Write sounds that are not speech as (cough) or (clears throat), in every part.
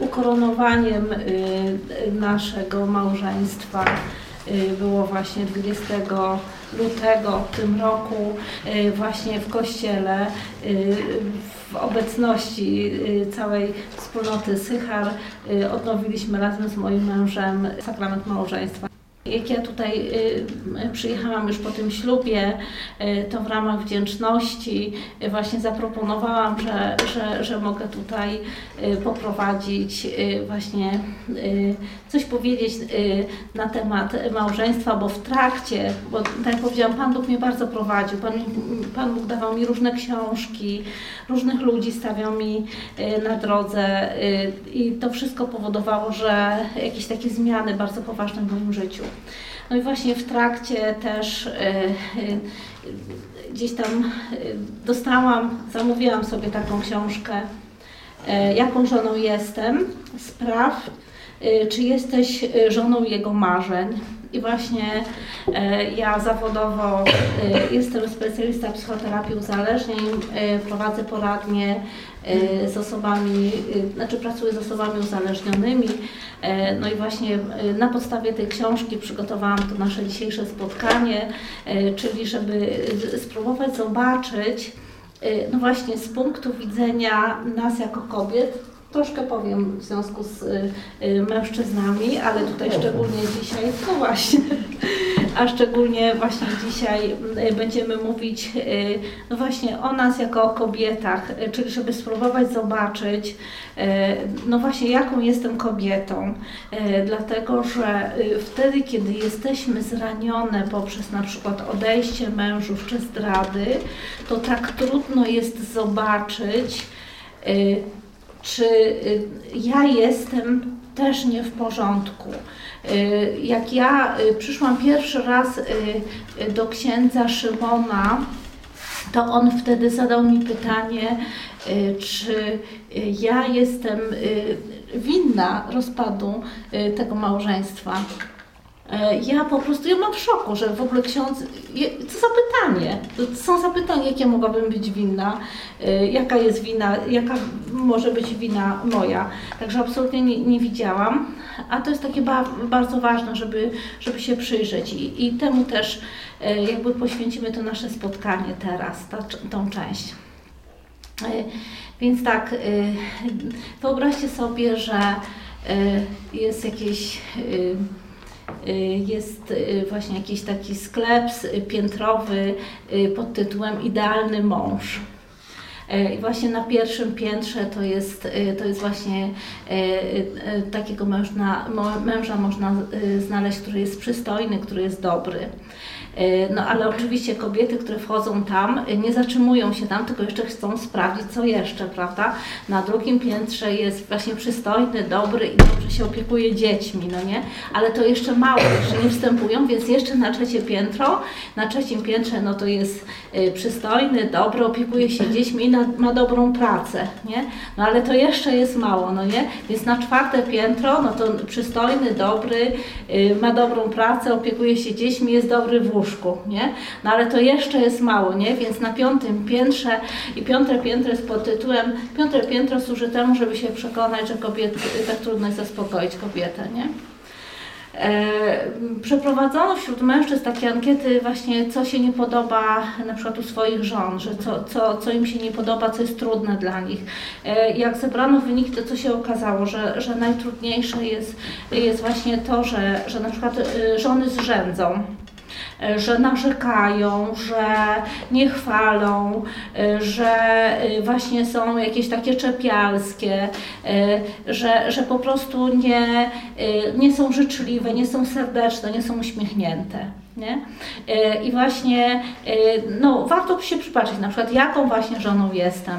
Ukoronowaniem naszego małżeństwa było właśnie 20 lutego w tym roku właśnie w kościele w obecności całej wspólnoty Sychar odnowiliśmy razem z moim mężem sakrament małżeństwa. Jak ja tutaj y, przyjechałam już po tym ślubie, y, to w ramach wdzięczności y, właśnie zaproponowałam, że, że, że mogę tutaj poprowadzić właśnie coś powiedzieć na temat małżeństwa, bo w trakcie, bo tak jak powiedziałam, Pan Bóg mnie bardzo prowadził, Pan, Pan Bóg dawał mi różne książki, różnych ludzi stawiał mi na drodze i to wszystko powodowało, że jakieś takie zmiany bardzo poważne w moim życiu. No i właśnie w trakcie też e, e, gdzieś tam e, dostałam, zamówiłam sobie taką książkę, jaką żoną jestem, spraw, czy jesteś żoną jego marzeń. I właśnie ja zawodowo jestem specjalista psychoterapii uzależnień, prowadzę poradnie E, z osobami, e, znaczy pracuję z osobami uzależnionymi. E, no i właśnie na podstawie tej książki przygotowałam to nasze dzisiejsze spotkanie, czyli żeby spróbować zobaczyć, no właśnie z punktu widzenia nas jako kobiet, troszkę powiem w związku z mężczyznami, ale tutaj szczególnie dzisiaj, no właśnie, a szczególnie właśnie dzisiaj mm, będziemy mówić y, no właśnie o nas jako o kobietach, y, czyli żeby spróbować zobaczyć, y, no właśnie jaką jestem kobietą, dlatego że wtedy, kiedy jesteśmy zranione poprzez na przykład odejście mężów czy zdrady, to tak trudno jest zobaczyć, czy ja jestem też nie w porządku. Y, jak ja y, przyszłam pierwszy raz y, do księdza Szymona, to on wtedy zadał mi pytanie, czy ja jestem winna rozpadu tego małżeństwa. E, ja po prostu, ja mam w szoku, że w ogóle ksiądz, co za pytanie, są zapytania, jakie mogłabym być winna, e, jaka jest wina, jaka może być wina moja. Także absolutnie nie, nie widziałam, a to jest takie ba bardzo ważne, żeby, żeby się przyjrzeć i, i temu też e, jakby poświęcimy to nasze spotkanie teraz, ta, tą część. Więc tak, wyobraźcie sobie, że jest jakieś jest y, właśnie jakiś taki sklep piętrowy y, pod tytułem Idealny mąż. I właśnie na pierwszym piętrze to jest, to jest właśnie takiego mężna, męża można znaleźć, który jest przystojny, który jest dobry. E, no ale oczywiście kobiety, które wchodzą tam, e, nie zatrzymują się tam, tylko jeszcze chcą sprawdzić, co jeszcze, prawda? Na drugim piętrze jest właśnie przystojny, dobry i dobrze się opiekuje dziećmi, no nie? Ale to jeszcze mało, jeszcze nie wstępują, więc jeszcze na trzecie piętro, na trzecim piętrze no to jest e, przystojny, dobry, opiekuje się dziećmi i ma dobrą pracę, nie? No ale to jeszcze jest mało, no nie? Więc na czwarte piętro, no to przystojny, dobry, ma dobrą pracę, opiekuje się dziećmi, jest dobry w łóżku, nie? No ale to jeszcze jest mało, nie? Więc na piątym piętrze i piąte piętro jest pod tytułem piąte piętro służy temu, żeby się przekonać, że kobiety, tak trudno jest zaspokoić kobietę, nie? E, przeprowadzono wśród mężczyzn takie ankiety właśnie, co się nie podoba na przykład u swoich żon, że co, co, co im się nie podoba, co jest trudne dla nich. E, jak zebrano wyniki, to co się okazało, że, że najtrudniejsze jest, jest właśnie to, że, że na przykład e, żony zrzędzą że narzekają, że nie chwalą, e, że e, właśnie są jakieś takie czepialskie, że, że po prostu nie, nie są życzliwe, nie są serdeczne, nie są uśmiechnięte. Nie? I właśnie no, warto się przypatrzeć, na przykład jaką właśnie żoną jestem.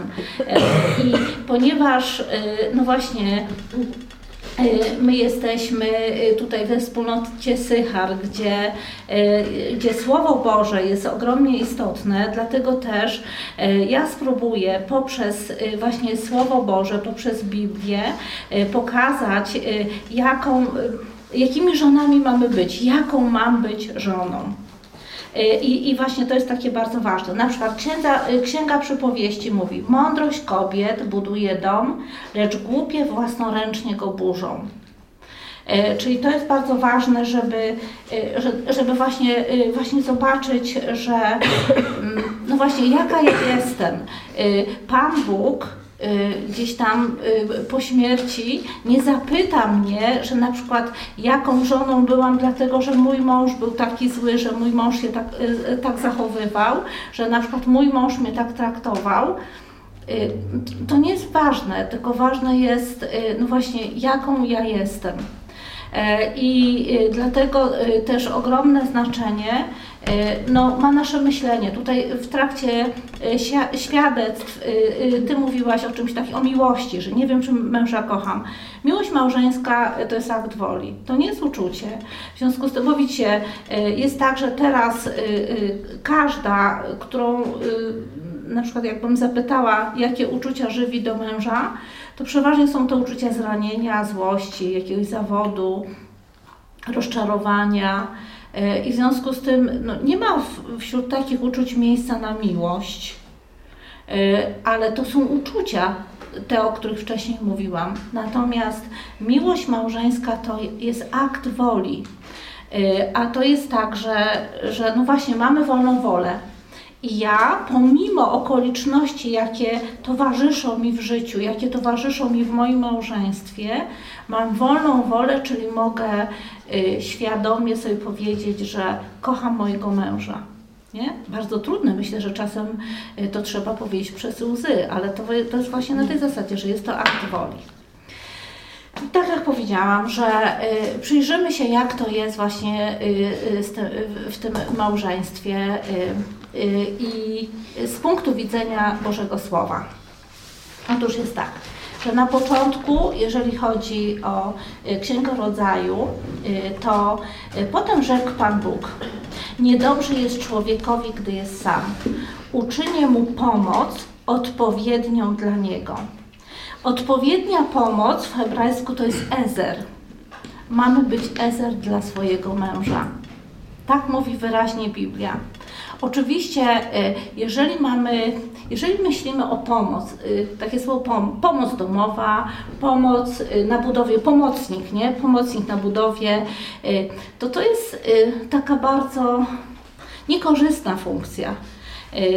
I ponieważ no właśnie my jesteśmy y, tutaj we wspólnocie Sychar, gdzie, y, gdzie Słowo Boże jest ogromnie istotne, dlatego też ja spróbuję poprzez właśnie Słowo Boże, poprzez Biblię pokazać, jaką, jakimi żonami mamy być, jaką mam być żoną. I, I właśnie to jest takie bardzo ważne. Na przykład księga, księga przypowieści mówi: Mądrość kobiet buduje dom, lecz głupie własnoręcznie go burzą. Czyli to jest bardzo ważne, żeby, żeby właśnie, właśnie zobaczyć, że mm, no właśnie jaka ja jestem. Pan Bóg gdzieś tam y, po śmierci nie zapyta mnie, że na przykład jaką żoną byłam, dlatego że mój mąż był taki zły, że mój mąż się tak, y, tak zachowywał, że na przykład mój mąż mnie tak traktował. To nie jest ważne, tylko ważne jest no właśnie jaką ja jestem. E, I dlatego też ogromne znaczenie E, no, ma nasze myślenie. Tutaj w trakcie e, świadectw e, ty mówiłaś o czymś takim, o miłości, że nie wiem, czy męża kocham. Miłość małżeńska to jest akt woli, to nie jest uczucie. W związku z tym, bo widzicie, jest tak, że teraz każda, którą na przykład jakbym zapytała, jakie uczucia żywi do męża, to przeważnie są to uczucia zranienia, złości, jakiegoś zawodu, rozczarowania, E, I w związku z tym no, nie ma wśród takich uczuć miejsca na miłość, e, ale to są uczucia, te, o których wcześniej mówiłam. Natomiast miłość małżeńska to jest akt woli. E, a to jest tak, że, że no właśnie mamy wolną wolę. I ja, pomimo okoliczności, jakie towarzyszą mi w życiu, jakie towarzyszą mi w moim małżeństwie, mam wolną wolę, czyli mogę y, świadomie sobie powiedzieć, że kocham mojego męża. Nie? Bardzo trudne, myślę, że czasem y, to trzeba powiedzieć przez łzy, ale to, to jest właśnie na tej zasadzie, że jest to akt woli. Tak jak powiedziałam, że y, przyjrzymy się, jak to jest właśnie y, y, w tym małżeństwie i z punktu widzenia Bożego Słowa. Otóż jest tak, że na początku, jeżeli chodzi o Księgę Rodzaju, to potem rzekł Pan Bóg, niedobrze jest człowiekowi, gdy jest sam. Uczynię mu pomoc odpowiednią dla niego. Odpowiednia pomoc w hebrajsku to jest ezer. Mamy być ezer dla swojego męża. Tak mówi wyraźnie Biblia. Oczywiście, y, jeżeli mamy, jeżeli myślimy o pomoc, y, takie słowo pom pomoc domowa, pomoc y, na budowie, pomocnik, nie? Pomocnik na budowie, to to jest taka bardzo niekorzystna funkcja.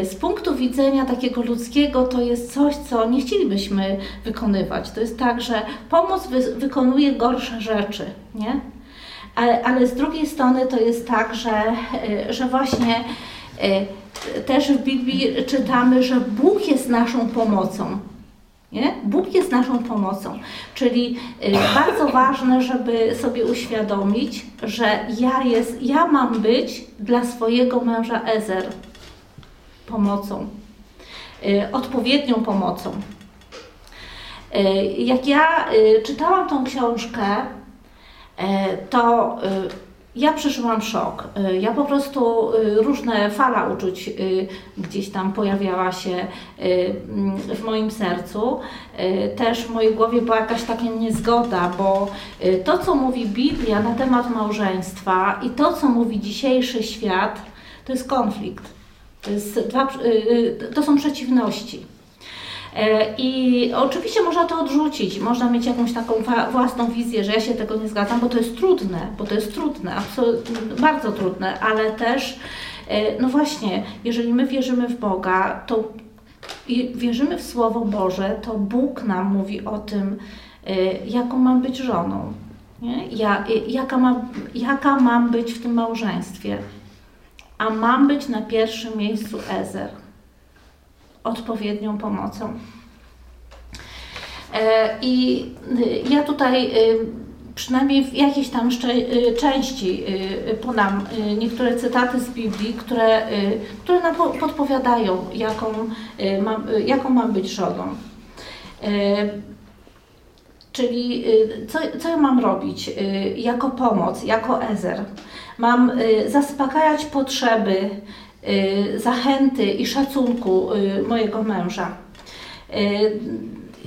Z punktu widzenia takiego ludzkiego to jest coś, co nie chcielibyśmy wykonywać. To jest tak, że pomoc wy wykonuje gorsze rzeczy, nie? Ale, ale z drugiej strony to jest tak, że, że właśnie też w Biblii czytamy, że Bóg jest naszą pomocą. Nie? Bóg jest naszą pomocą. Czyli bardzo ważne, żeby sobie uświadomić, że ja, jest, ja mam być dla swojego męża Ezer pomocą, y, odpowiednią pomocą. Y, jak ja y, czytałam tą książkę, to ja przeżyłam szok. Ja po prostu różne fala uczuć gdzieś tam pojawiała się w moim sercu. Też w mojej głowie była jakaś taka niezgoda, bo to, co mówi Biblia na temat małżeństwa i to, co mówi dzisiejszy świat, to jest konflikt. To, jest dwa, y, y, to są przeciwności. E, I oczywiście można to odrzucić, można mieć jakąś taką własną wizję, że ja się tego nie zgadzam, bo to jest trudne, bo to jest trudne, bardzo trudne, ale też, e, no właśnie, jeżeli my wierzymy w Boga, to wierzymy w Słowo Boże, to Bóg nam mówi o tym, e, jaką mam być żoną? Ja, jaka, ma, jaka mam być w tym małżeństwie. A mam być na pierwszym miejscu Ezer, odpowiednią pomocą. E, I y, ja tutaj y, przynajmniej w jakiejś tam y, części podam niektóre cytaty z Biblii, które, które nam podpowiadają, jaką mam, jaką mam być żoną. Czyli co, co ja mam robić jako pomoc, jako Ezer? Mam zaspokajać potrzeby, zachęty i szacunku y, mojego męża.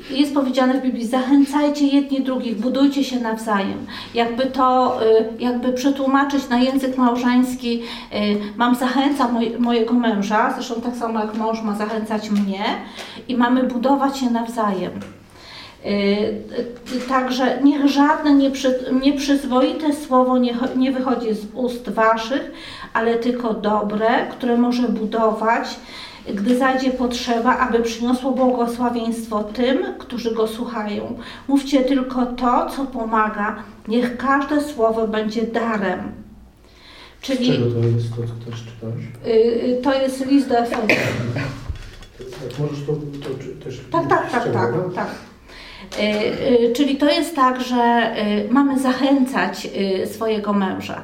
jest powiedziane w Biblii, zachęcajcie jedni drugich, budujcie się nawzajem. Jakby to, y, jakby przetłumaczyć na język małżeński, y, mam zachęcać moj, mojego męża, zresztą tak samo jak mąż ma zachęcać mnie i mamy budować się nawzajem. Także niech żadne nieprzy, nieprzyzwoite słowo nie wychodzi z ust waszych, ale tylko dobre, które może budować, gdy zajdzie potrzeba, aby przyniosło błogosławieństwo tym, którzy go słuchają. Mówcie tylko to, co pomaga. Niech każde słowo będzie darem. Czyli, Z czego to jest to, co też czytasz? Y, y, to jest list do Efezjan. Tak, możesz to, to też... Tak, tak, tak, tak, tak. Y, czyli to jest tak, że mamy zachęcać swojego męża.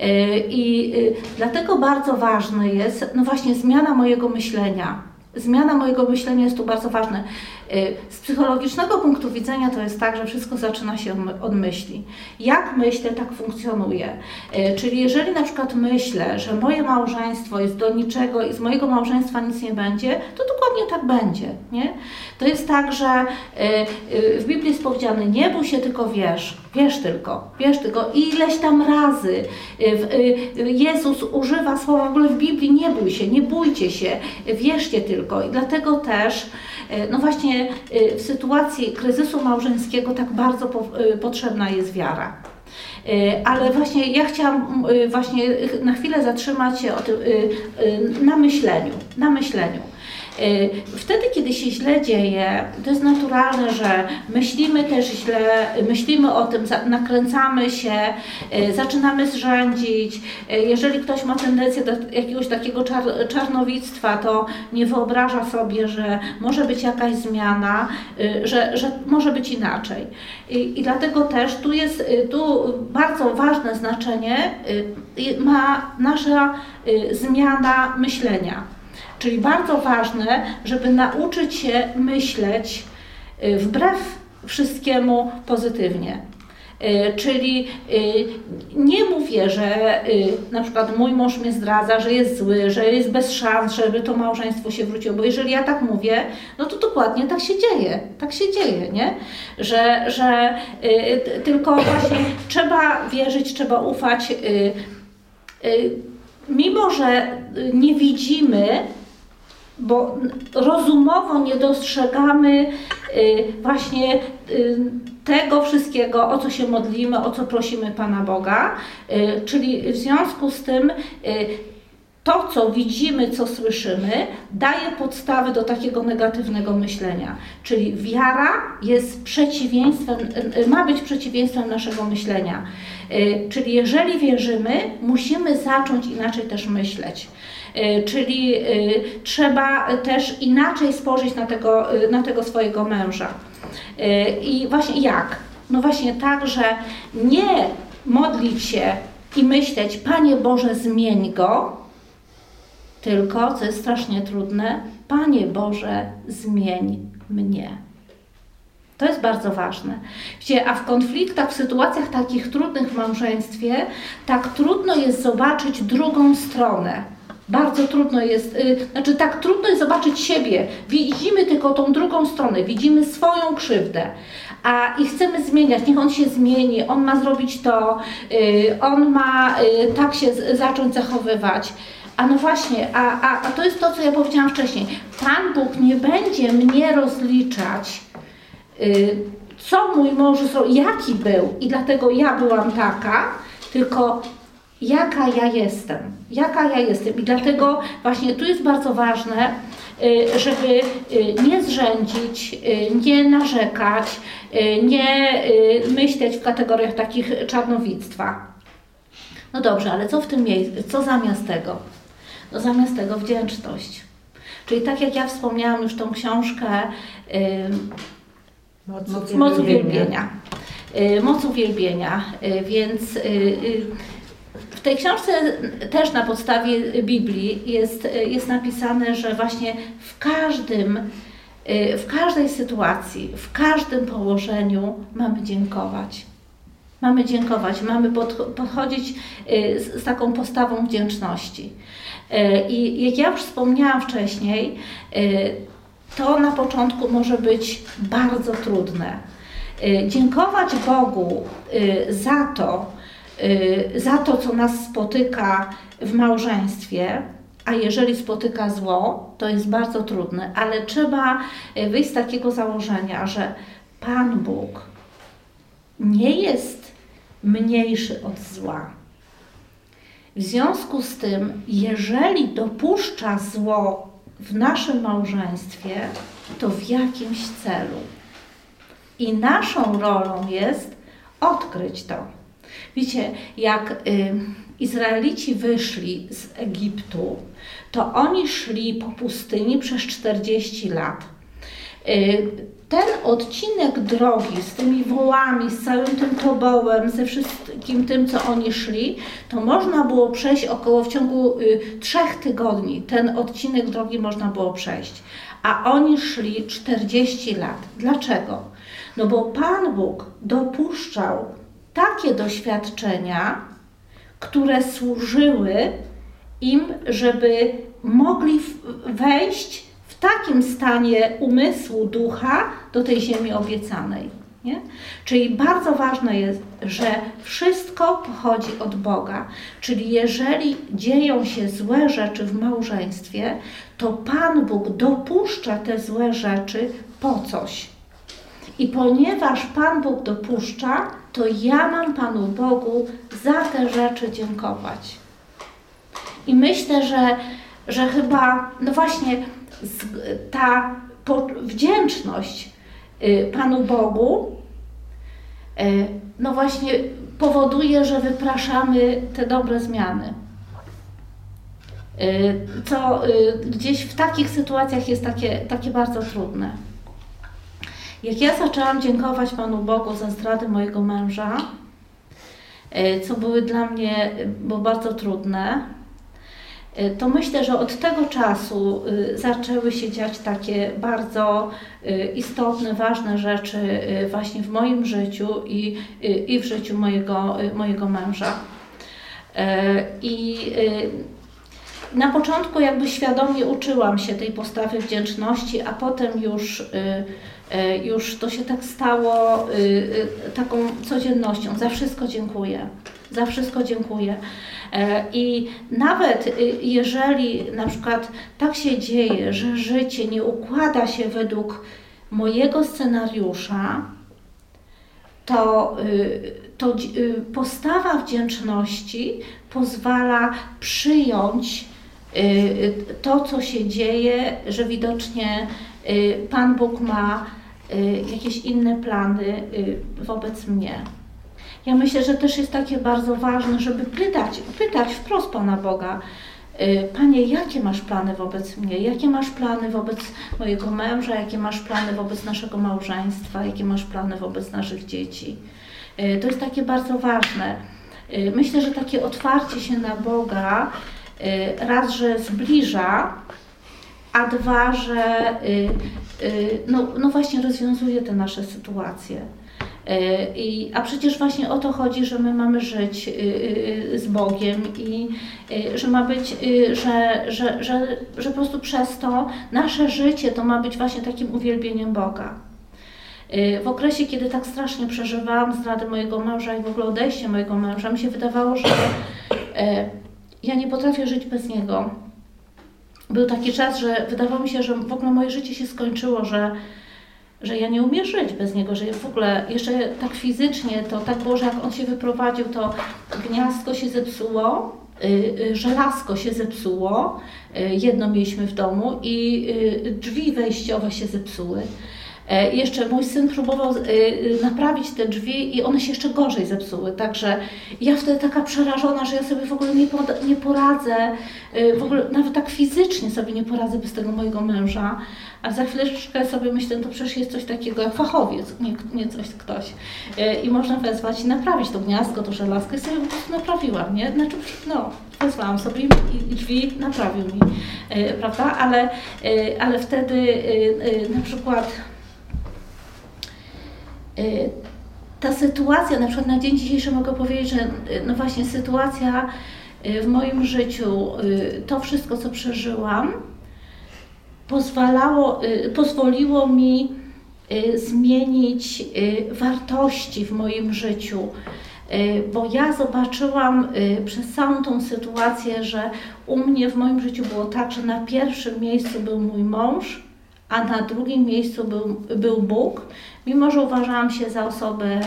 E, I y, dlatego bardzo ważne jest, no właśnie, zmiana mojego myślenia. Zmiana mojego myślenia jest tu bardzo ważna. Y, z psychologicznego punktu widzenia to jest tak, że wszystko zaczyna się od myśli. Jak myślę, tak funkcjonuje. Y, czyli jeżeli na przykład myślę, że moje małżeństwo jest do niczego i z mojego małżeństwa nic nie będzie, to dokładnie tak będzie. Nie? To jest tak, że y, w Biblii jest powiedziane, nie bój się, tylko wiesz. Wiesz tylko, wiesz tylko. Ileś tam razy Jezus używa słowa w ogóle w Biblii, nie bój się, nie bójcie się, wierzcie tylko. I dlatego też no właśnie e, w sytuacji kryzysu małżeńskiego tak bardzo e, potrzebna jest wiara. Ale właśnie ja chciałam właśnie na chwilę zatrzymać się tym, na myśleniu, na myśleniu. Y, wtedy, kiedy się źle dzieje, to jest naturalne, że myślimy też źle, myślimy o tym, nakręcamy się, y, zaczynamy zrzędzić. Y, jeżeli ktoś ma tendencję do jakiegoś takiego czar czarnowictwa, to nie wyobraża sobie, że może być jakaś zmiana, że, że może być inaczej. I, i dlatego też tu jest tu bardzo ważne znaczenie ma nasza zmiana myślenia. Czyli bardzo ważne, żeby nauczyć się myśleć y, wbrew wszystkiemu pozytywnie. Y, czyli y, nie mówię, że na przykład mój mąż mnie zdradza, że jest zły, że jest bez szans, żeby to małżeństwo się wróciło, bo jeżeli ja tak mówię, no to dokładnie tak się dzieje, tak się dzieje, nie? Że, że tylko właśnie trzeba wierzyć, trzeba ufać, mimo że nie widzimy bo rozumowo nie dostrzegamy y, właśnie y, tego wszystkiego, o co się modlimy, o co prosimy Pana Boga. Y, czyli w związku z tym to, co widzimy, co słyszymy, daje podstawy do takiego negatywnego myślenia. Czyli wiara jest przeciwieństwem, ma być przeciwieństwem naszego myślenia. Czyli jeżeli wierzymy, musimy zacząć inaczej też myśleć. E, czyli e, trzeba też inaczej spojrzeć na tego, e, na tego swojego męża. I właśnie jak? No właśnie tak, że nie modlić się i myśleć, Panie Boże, zmień go, tylko, co jest strasznie trudne, Panie Boże, zmień mnie. To jest bardzo ważne. A w konfliktach, w sytuacjach takich trudnych w małżeństwie, tak trudno jest zobaczyć drugą stronę. Bardzo trudno jest, yy, znaczy tak trudno jest zobaczyć siebie. Widzimy tylko tą drugą stronę, widzimy swoją krzywdę, a i chcemy zmieniać. Niech on się zmieni, on ma zrobić to, yy, on ma yy, tak się zacząć zachowywać. A no właśnie, a, a, a to jest to, co ja powiedziałam wcześniej. Pan Bóg nie będzie mnie rozliczać, y, co mój mąż jaki był i dlatego ja byłam taka, tylko jaka ja jestem, jaka ja jestem. I dlatego właśnie tu jest bardzo ważne, y, żeby y, nie zrzędzić, y, nie narzekać, nie myśleć w kategoriach takich czarnowictwa. No dobrze, ale co w tym miejscu, co zamiast tego? No zamiast tego wdzięczność. Czyli tak jak ja wspomniałam już tą książkę Moc, Moc uwielbienia. Moc uwielbienia, więc w tej książce też na podstawie Biblii jest, jest napisane, że właśnie w każdym, y, w każdej sytuacji, w każdym położeniu mamy dziękować. Mamy dziękować, mamy podchodzić y, z, taką postawą wdzięczności. Y, I jak ja już wspomniałam wcześniej, to na początku może być bardzo trudne. Dziękować Bogu za to, za to, co nas spotyka w małżeństwie, a jeżeli spotyka zło, to jest bardzo trudne, ale trzeba wyjść z takiego założenia, że Pan Bóg nie jest mniejszy od zła. W związku z tym, jeżeli dopuszcza zło w naszym małżeństwie, to w jakimś celu. I naszą rolą jest odkryć to. Wiecie, jak Izraelici wyszli z Egiptu, to oni szli po pustyni przez 40 lat. Y, ten odcinek drogi z tymi wołami, z całym tym tobołem, ze wszystkim tym, co oni szli, to można było przejść około w ciągu y, trzech tygodni. Ten odcinek drogi można było przejść. A oni szli 40 lat. Dlaczego? No bo Pan Bóg dopuszczał takie doświadczenia, które służyły im, żeby mogli wejść w takim stanie umysłu, ducha do tej ziemi obiecanej. Nie? Czyli bardzo ważne jest, że wszystko pochodzi od Boga. Czyli jeżeli dzieją się złe rzeczy w małżeństwie, to Pan Bóg dopuszcza te złe rzeczy po coś. I ponieważ Pan Bóg dopuszcza, to ja mam Panu Bogu za te rzeczy dziękować. I myślę, że, że chyba, no właśnie, ta wdzięczność y, Panu Bogu, y, no właśnie powoduje, że wypraszamy te dobre zmiany. Y, co gdzieś w takich sytuacjach jest takie, takie bardzo trudne. Jak ja zaczęłam dziękować Panu Bogu za zdradę mojego męża, e, co były dla mnie było bardzo trudne, e, to myślę, że od tego czasu e, zaczęły się dziać takie bardzo istotne, ważne rzeczy właśnie w moim życiu i, i w życiu mojego, mojego męża. I na początku jakby świadomie uczyłam się tej postawy wdzięczności, a potem już E, już to się tak stało y, y, taką codziennością. Za wszystko dziękuję. Za wszystko dziękuję. E, I nawet y, jeżeli na przykład tak się dzieje, że życie nie układa się według mojego scenariusza, to, to postawa wdzięczności pozwala przyjąć to, co się dzieje, że widocznie Pan Bóg ma jakieś inne plany y, wobec mnie. Ja myślę, że też jest takie bardzo ważne, żeby pytać, pytać wprost Pana Boga, y, Panie, jakie masz plany wobec mnie? Jakie masz plany wobec mojego męża? Jakie masz plany wobec naszego małżeństwa? Jakie masz plany wobec naszych dzieci? To jest takie bardzo ważne. Myślę, że takie otwarcie się na Boga raz, że zbliża, a dwa, że Y, no, no właśnie rozwiązuje te nasze sytuacje. Y, I, a przecież właśnie o to chodzi, że my mamy żyć y, z Bogiem i że ma być, że, że, że, że po prostu przez to nasze życie to ma być właśnie takim uwielbieniem Boga. W okresie, kiedy tak strasznie przeżywałam zdradę mojego męża i w ogóle odejście mojego męża, mi się wydawało, że ja nie potrafię żyć bez niego był taki czas, że wydawało mi się, że w ogóle moje życie się skończyło, że, że ja nie umiem żyć bez niego, że w ogóle jeszcze tak fizycznie to tak było, że jak on się wyprowadził, to gniazdko się zepsuło, y, y, żelazko się zepsuło, y, jedno mieliśmy w domu i drzwi wejściowe się zepsuły. E, jeszcze mój syn próbował e, naprawić te drzwi i one się jeszcze gorzej zepsuły. Także ja wtedy taka przerażona, że ja sobie w ogóle nie, nie poradzę, e, w ogóle nawet tak fizycznie sobie nie poradzę bez tego mojego męża. A za chwileczkę sobie myślę, to przecież jest coś takiego jak fachowiec, nie, nie coś ktoś. I można wezwać i naprawić to gniazdko, to żelazko i sobie po prostu naprawiłam, nie? Znaczy, no, wezwałam sobie i, drzwi naprawił mi, prawda? Ale, ale wtedy na przykład ta sytuacja, na przykład na dzień dzisiejszy mogę powiedzieć, że y, no właśnie sytuacja y, w moim życiu, to wszystko, co przeżyłam, pozwalało, pozwoliło mi zmienić wartości w moim życiu. Bo ja zobaczyłam przez całą tą sytuację, że u mnie w moim życiu było tak, że na pierwszym miejscu był mój mąż, a na drugim miejscu był, był Bóg, mimo że uważałam się za osobę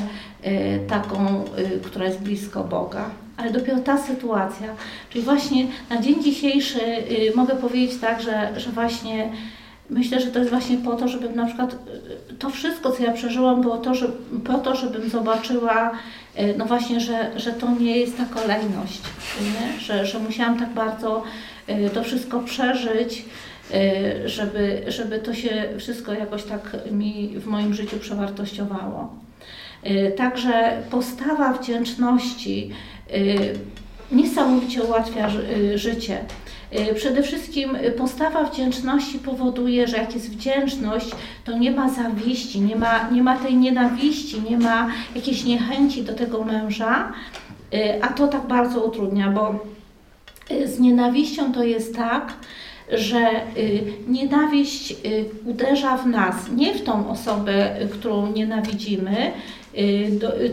y, taką, y, która jest blisko Boga. Ale dopiero ta sytuacja, czyli właśnie na dzień dzisiejszy y, mogę powiedzieć tak, że, że właśnie myślę, że to jest właśnie po to, żebym na przykład to wszystko, co ja przeżyłam, było to, że, po to, żebym zobaczyła, no właśnie, że, że to nie jest ta kolejność, nie? Że, że musiałam tak bardzo to wszystko przeżyć, Y, żeby, żeby to się wszystko jakoś tak mi w moim życiu przewartościowało. Y, także postawa wdzięczności y, niesamowicie ułatwia życie. Przede wszystkim postawa wdzięczności powoduje, że jak jest wdzięczność, to nie ma zawiści, nie ma, nie ma tej nienawiści, nie ma jakiejś niechęci do tego męża, a to tak bardzo utrudnia, bo z nienawiścią to jest tak, że y, nienawiść y, uderza w nas, nie w tą osobę, y, którą nienawidzimy,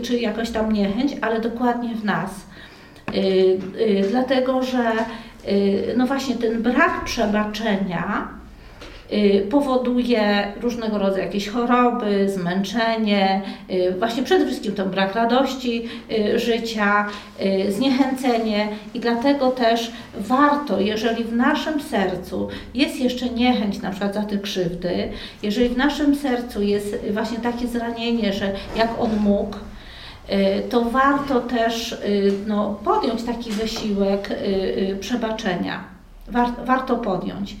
czy jakoś tam niechęć, ale dokładnie w nas. Dlatego, że no właśnie ten brak przebaczenia powoduje różnego rodzaju jakieś choroby, zmęczenie, y, właśnie przede wszystkim ten brak radości y, życia, zniechęcenie i dlatego też warto, jeżeli w naszym sercu jest jeszcze niechęć na przykład za te krzywdy, jeżeli w naszym sercu jest właśnie takie zranienie, że jak on mógł, to warto też no, podjąć taki wysiłek przebaczenia. Warto podjąć.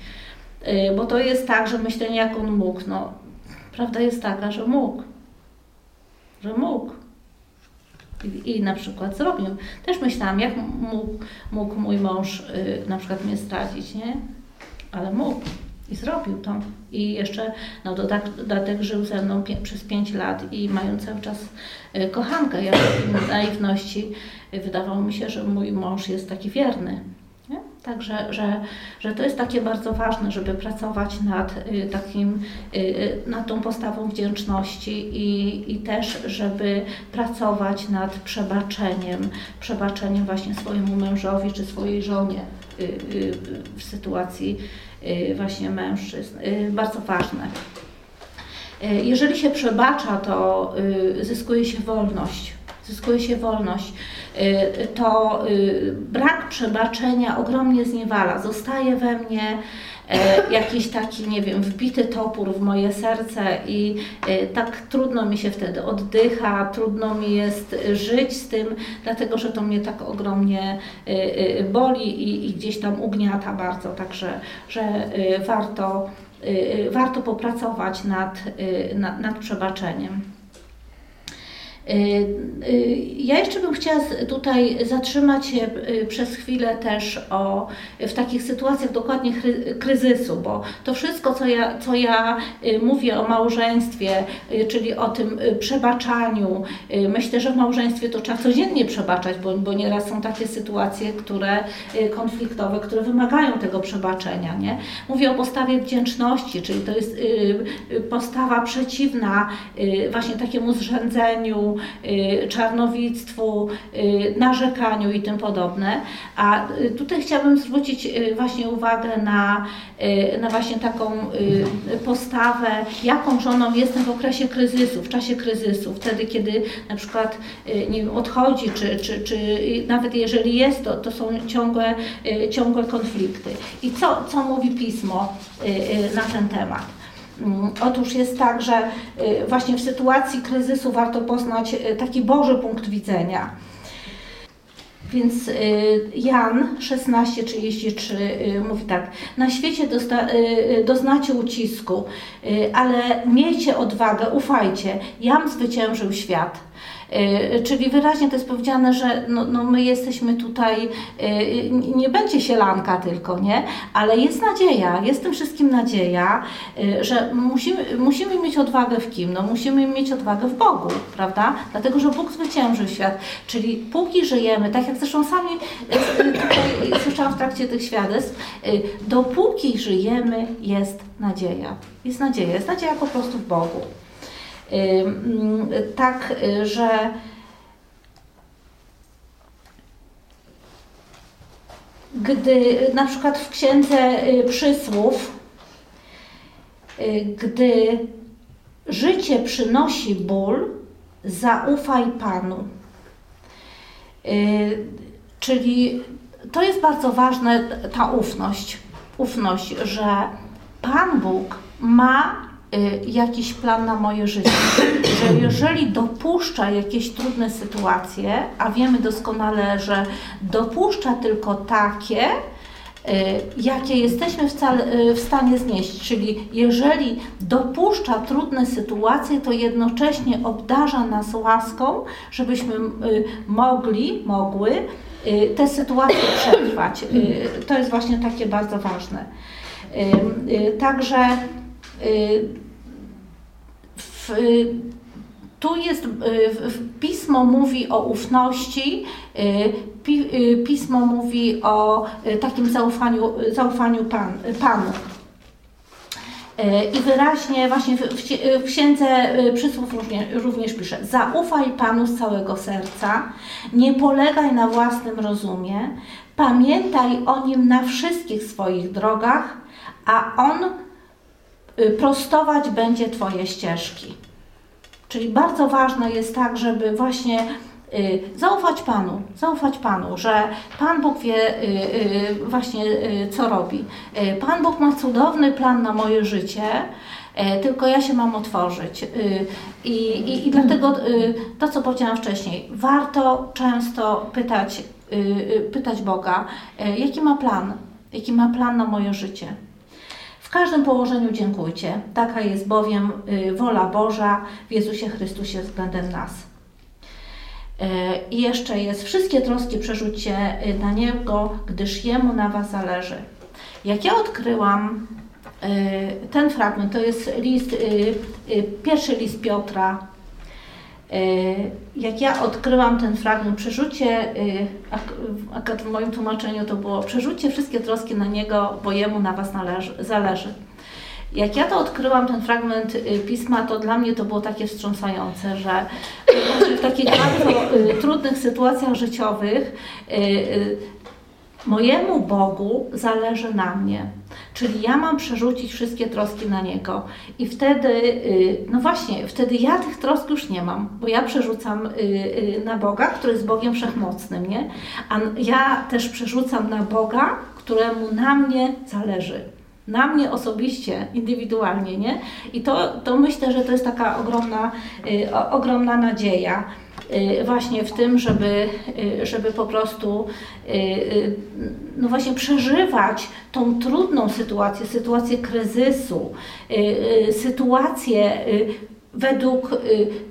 Y, bo to jest tak, że myślenie jak on mógł, no prawda jest taka, że mógł, że mógł. I, i na przykład zrobił. Też myślałam, jak mógł, mógł mój mąż y, na przykład mnie zdradzić, nie? Ale mógł. I zrobił to. I jeszcze no, dodatek żył ze mną przez 5 lat i mając cały czas y, kochankę. Ja w naiwności wydawało mi się, że mój mąż jest taki wierny. Także, że, że to jest takie bardzo ważne, żeby pracować nad y, takim, y, y, nad tą postawą wdzięczności i, i też, żeby pracować nad przebaczeniem, przebaczeniem właśnie swojemu mężowi czy swojej żonie w sytuacji właśnie mężczyzn. Bardzo ważne. Jeżeli się przebacza, to zyskuje się wolność. Zyskuje się wolność. Y, to y, brak przebaczenia ogromnie zniewala. Zostaje we mnie e, jakiś taki, nie wiem, wbity topór w moje serce i e, tak trudno mi się wtedy oddycha, trudno mi jest żyć z tym, dlatego że to mnie tak ogromnie e, boli i, gdzieś tam ugniata bardzo, także że warto, warto popracować nad, nad, nad przebaczeniem. Y, y, ja jeszcze bym chciała tutaj zatrzymać się y, przez chwilę też o, w takich sytuacjach dokładnie kryzysu, bo to wszystko, co ja, co ja mówię o małżeństwie, czyli o tym przebaczaniu, myślę, że w małżeństwie to trzeba codziennie przebaczać, bo, bo nieraz są takie sytuacje, które konfliktowe, które wymagają tego przebaczenia. Nie? Mówię o postawie wdzięczności, czyli to jest postawa przeciwna właśnie takiemu zrzędzeniu, Y, czarnowictwu, y, narzekaniu i tym podobne. A y, tutaj chciałabym zwrócić właśnie uwagę na, na właśnie taką postawę, jaką żoną jestem w okresie kryzysu, w czasie kryzysu, wtedy kiedy na przykład nie wiem, odchodzi, czy, czy, czy nawet jeżeli jest, to, to są ciągłe, ciągłe konflikty. I co, co mówi pismo na ten temat? Mm, otóż jest tak, że y, właśnie w sytuacji kryzysu warto poznać y, taki Boży punkt widzenia. Więc y, Jan 16:33 mówi tak: Na świecie doznacie ucisku, ale miejcie odwagę, ufajcie, jam zwyciężył świat. Y, czyli wyraźnie to jest powiedziane, że no, no my jesteśmy tutaj, y, nie będzie sielanka tylko, nie? Ale jest nadzieja, jest tym wszystkim nadzieja, y, że musimy, musimy mieć odwagę w kim? No musimy mieć odwagę w Bogu, prawda? Dlatego, że Bóg zwyciężył świat. Czyli póki żyjemy, tak jak zresztą sami tutaj słyszałam w trakcie tych świadectw, dopóki żyjemy jest nadzieja. Jest nadzieja, jest nadzieja po prostu w Bogu. Tak, y, że gdy na przykład w księdze y, przysłów, y, gdy życie przynosi ból, zaufaj Panu. Czyli to jest bardzo ważne, ta ufność, ufność, że Pan Bóg ma Y, jakiś plan na moje życie. (clears throat) Że jeżeli dopuszcza jakieś trudne sytuacje, a wiemy doskonale, że dopuszcza tylko takie, y, jakie jesteśmy w stanie znieść. Czyli jeżeli dopuszcza trudne sytuacje, to jednocześnie obdarza nas łaską, żebyśmy y, mogli, mogły te sytuacje (clears throat) przetrwać. To jest właśnie takie bardzo ważne. Także w, tu jest, pismo mówi o ufności, pismo mówi o takim zaufaniu, zaufaniu pan, Panu. I wyraźnie właśnie w, księdze przysłów również, również pisze: Zaufaj Panu z całego serca, nie polegaj na własnym rozumie, pamiętaj o nim na wszystkich swoich drogach, a on Y, prostować będzie Twoje ścieżki. Czyli bardzo ważne jest tak, żeby właśnie y, zaufać Panu, zaufać Panu, że Pan Bóg wie y, właśnie co robi. Pan Bóg ma cudowny plan na moje życie, tylko ja się mam otworzyć. I, i, i dlatego to, co powiedziałam wcześniej, warto często pytać, pytać Boga, jaki ma plan, jaki ma plan na moje życie każdym położeniu dziękujcie. Taka jest bowiem y, wola Boża w Jezusie Chrystusie względem nas. Y, I jeszcze jest, wszystkie troski przerzućcie y, na Niego, gdyż Jemu na Was zależy. Jak ja odkryłam ten fragment, to jest list, pierwszy list Piotra, jak ja odkryłam ten fragment, przerzucie, akurat w moim tłumaczeniu to było, przerzucie wszystkie troski na Niego, bo Jemu na Was należy, zależy. Jak ja to odkryłam, ten fragment y, pisma, to dla mnie to było takie wstrząsające, że w takich bardzo trudnych sytuacjach życiowych mojemu Bogu zależy na mnie. Czyli ja mam przerzucić wszystkie troski na Niego. I wtedy, y, no właśnie, wtedy ja tych trosk już nie mam, bo ja przerzucam y, y, na Boga, który jest Bogiem Wszechmocnym, nie? A ja też przerzucam na Boga, któremu na mnie zależy. Na mnie osobiście, indywidualnie, nie? I to, to myślę, że to jest taka ogromna, ogromna nadzieja właśnie w tym, żeby, y, żeby po prostu y, no właśnie przeżywać tą trudną sytuację, sytuację kryzysu, sytuację według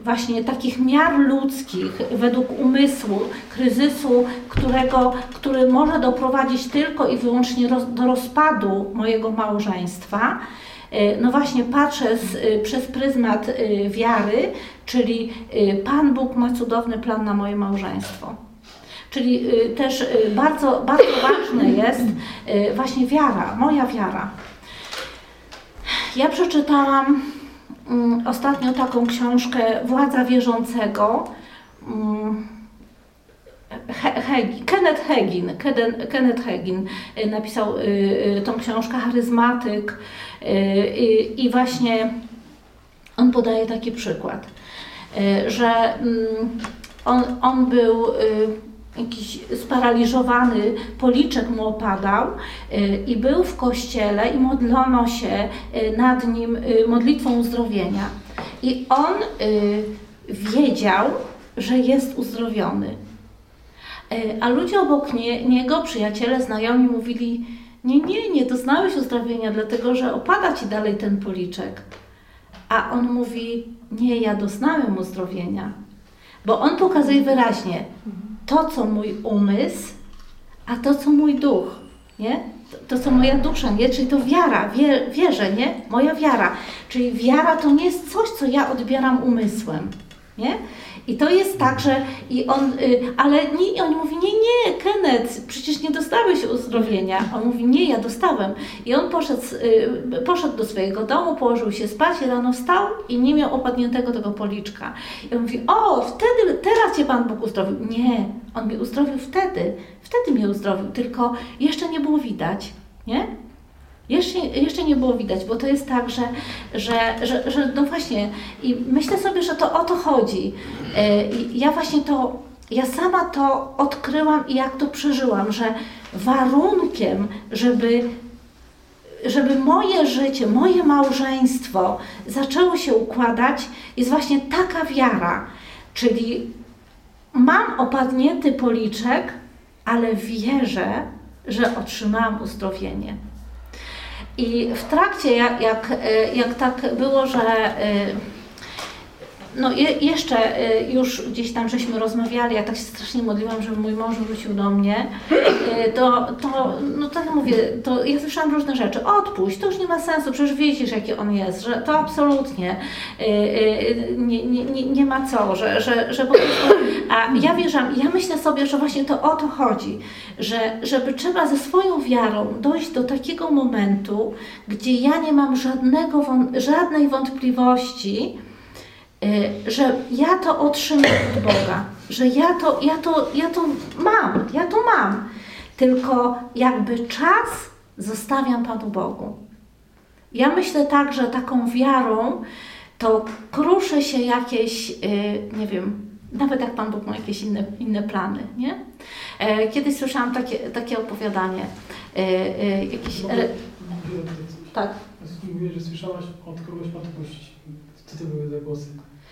właśnie takich miar ludzkich, według umysłu, kryzysu, którego, który może doprowadzić tylko i wyłącznie do rozpadu mojego małżeństwa. No właśnie patrzę z, przez pryzmat wiary, czyli Pan Bóg ma cudowny plan na moje małżeństwo. Czyli też bardzo, bardzo ważne jest właśnie wiara, moja wiara. Ja przeczytałam mm, ostatnio taką książkę Władza Wierzącego. Mm, Hegin, Kenneth Hegin, Kenneth Hegin napisał tą książkę Charyzmatyk i właśnie on podaje taki przykład, że mm, on, on był jakiś sparaliżowany, policzek mu opadał i był w kościele i modlono się nad nim modlitwą uzdrowienia. I on wiedział, że jest uzdrowiony. A ludzie obok nie, niego, przyjaciele, znajomi mówili, nie, nie, nie doznałeś uzdrowienia, dlatego że opada ci dalej ten policzek. A on mówi: Nie, ja doznałem uzdrowienia. Bo on pokazuje wyraźnie to, co mój umysł, a to, co mój duch, nie? To, to co moja dusza, nie? Czyli to wiara, wie, wierzę, nie? Moja wiara. Czyli wiara to nie jest coś, co ja odbieram umysłem, nie? I to jest tak, że i on, y, ale nie, on mówi, nie, nie, Kenneth, przecież nie dostałeś uzdrowienia. On mówi, nie, ja dostałem. I on poszedł, y, poszedł do swojego domu, położył się spać i rano wstał i nie miał opadniętego tego policzka. I on mówi, o, wtedy, teraz Cię Pan Bóg uzdrowił. Nie, On mnie uzdrowił wtedy, wtedy mnie uzdrowił, tylko jeszcze nie było widać, nie? Jeszcze, jeszcze nie było widać, bo to jest tak, że, że, że, że no właśnie, i myślę sobie, że to o to chodzi. E, ja właśnie to, ja sama to odkryłam i jak to przeżyłam, że warunkiem, żeby, żeby moje życie, moje małżeństwo zaczęło się układać, jest właśnie taka wiara. Czyli mam opadnięty policzek, ale wierzę, że otrzymałam uzdrowienie. I w trakcie, jak, jak, e, jak tak było, że e, no je, jeszcze e, już gdzieś tam żeśmy rozmawiali, ja tak się strasznie modliłam, żeby mój mąż wrócił do mnie, to, to no tak mówię, to ja słyszałam różne rzeczy, odpuść, to już nie ma sensu, przecież widzisz jaki on jest, że to absolutnie nie, nie, nie, nie ma co, że, że, że po prostu, a ja wierzam, ja myślę sobie, że właśnie to o to chodzi, że żeby trzeba ze swoją wiarą dojść do takiego momentu, gdzie ja nie mam żadnego, żadnej wątpliwości, y, że ja to otrzymam od Boga, że ja to, ja to, ja to mam, ja to mam. Tylko jakby czas zostawiam Panu Bogu. Ja myślę tak, że taką wiarą to kruszy się jakieś, y, nie wiem, nawet jak Pan Bóg ma jakieś inne, inne plany, nie? E, kiedyś słyszałam takie, takie opowiadanie. E, jakieś... Re... Tak. Mówię, że słyszałaś od kogoś Pan Co to były za głosy?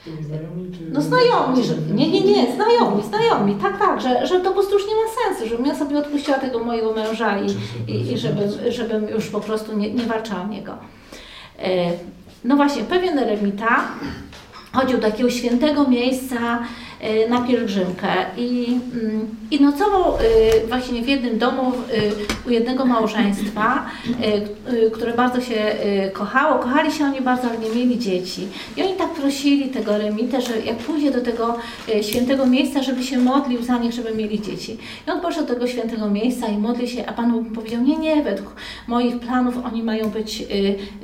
Znajomi, czy no znajomi, że, nie, nie, nie, znajomi, znajomi, tak, tak, że, że to po prostu już nie ma sensu, żebym ja sobie odpuściła tego mojego męża i, i, i żebym, żebym już po prostu nie, nie walczyła o niego. No właśnie, pewien eremita chodził do takiego świętego miejsca, na pielgrzymkę i, mm, i nocował y, właśnie w jednym domu y, u jednego małżeństwa, które bardzo się kochało. Kochali się oni bardzo, ale nie mieli dzieci. I oni tak prosili tego remitę, że jak pójdzie do tego świętego miejsca, żeby się modlił za nich, żeby mieli dzieci. I on poszedł do tego świętego miejsca i modli się, a Pan mu powiedział, nie, nie, według moich planów oni mają być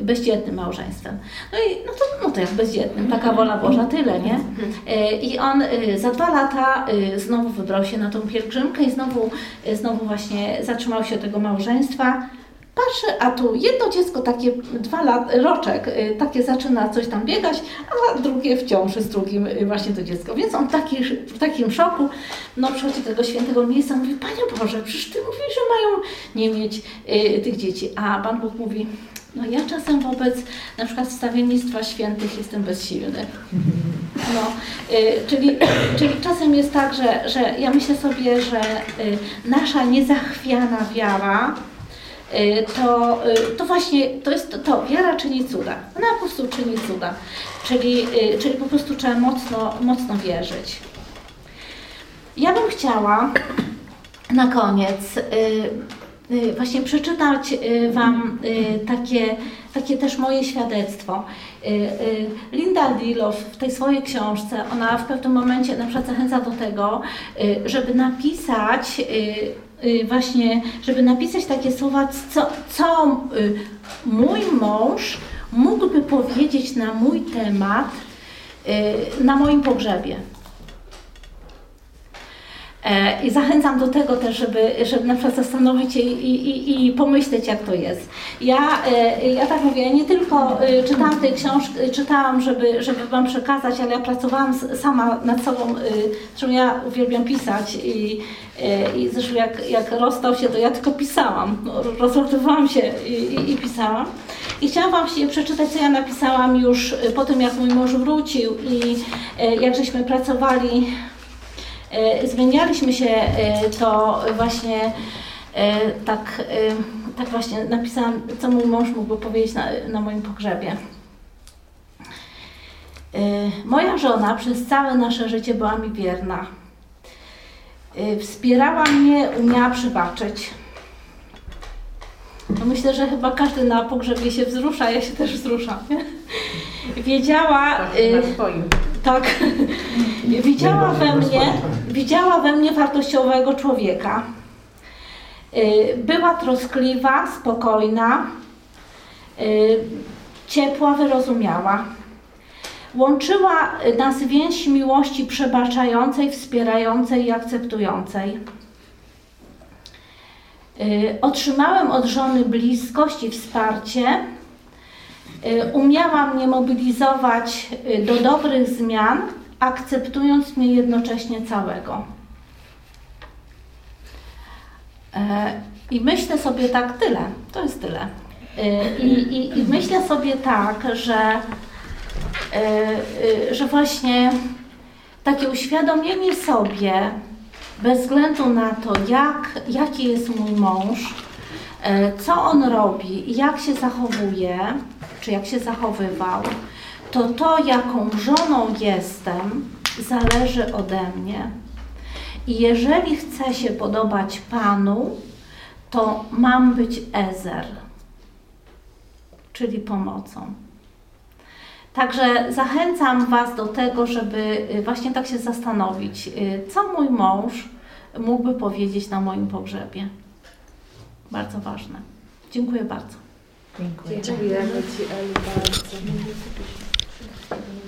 bezdzietnym małżeństwem. No i no to, no to jak bezdzietnym, taka wola Boża, tyle, nie? I on za dwa lata y, znowu wybrał się na tą pielgrzymkę i znowu, y, znowu właśnie zatrzymał się tego małżeństwa. Patrzę, a tu jedno dziecko, takie dwa lat, roczek, y, takie zaczyna coś tam biegać, a drugie w ciąży z drugim właśnie to dziecko. Więc on taki, w takim szoku, no przychodzi do tego świętego miejsca, mówi, Panie Boże, przecież Ty mówisz, że mają nie mieć y, tych dzieci. A Pan Bóg mówi, no ja czasem wobec na przykład stawiennictwa świętych jestem bezsilny. No, y, czyli, czyli czasem jest tak, że, że ja myślę sobie, że y, nasza niezachwiana wiara y, to, y, to właśnie to jest to, to, wiara czyni cuda. Ona po prostu czyni cuda. Czyli, y, czyli po prostu trzeba mocno, mocno wierzyć. Ja bym chciała na koniec właśnie przeczytać y, Wam y, takie, takie też moje świadectwo. Linda Dilow w tej swojej książce, ona w pewnym momencie na przykład zachęca do tego, żeby napisać właśnie, żeby napisać takie słowa, co, co mój mąż mógłby powiedzieć na mój temat na moim pogrzebie. E, I zachęcam do tego też, żeby, żeby na przykład zastanowić się i, i, i pomyśleć, jak to jest. Ja, e, ja tak mówię, nie tylko e, czytałam tej książki, czytałam, żeby, żeby Wam przekazać, ale ja pracowałam sama nad sobą, zresztą ja uwielbiam pisać i, i zresztą jak, jak rozstał się, to ja tylko pisałam. Rozlatowałam się i, i, i pisałam. I chciałam Wam się przeczytać, co ja napisałam już po tym, jak mój mąż wrócił i jak żeśmy pracowali zmienialiśmy się, e, to właśnie e, tak, tak właśnie napisałam, co mój mąż mógłby powiedzieć na, na moim pogrzebie. Moja żona przez całe nasze życie była mi wierna. Wspierała mnie, umiała przebaczyć. No myślę, że chyba każdy na pogrzebie się wzrusza, ja się też wzruszam. (laughs) Wiedziała, y, Na swoim. tak, widziała we mnie, widziała we mnie wartościowego człowieka. Y, Była troskliwa, spokojna, y, ciepła, wyrozumiała. Łączyła nas więź miłości przebaczającej, wspierającej i akceptującej. Y, Otrzymałem od żony bliskość i wsparcie. Umiała mnie mobilizować do dobrych zmian, akceptując mnie jednocześnie całego. E, I myślę sobie tak tyle, to jest tyle. Y, I, i, i myślę sobie tak, że, y, że właśnie takie uświadomienie sobie, bez względu na to, jak, jaki jest mój mąż, e, co on robi jak się zachowuje, czy jak się zachowywał, to to, jaką żoną jestem, zależy ode mnie. I jeżeli chcę się podobać Panu, to mam być ezer, czyli pomocą. Także zachęcam Was do tego, żeby y, właśnie tak się zastanowić, y, co mój mąż mógłby powiedzieć na moim pogrzebie. Bardzo ważne. Dziękuję bardzo. Dziękuję. Dziękujemy Ci, Elu, bardzo. Mm-hmm.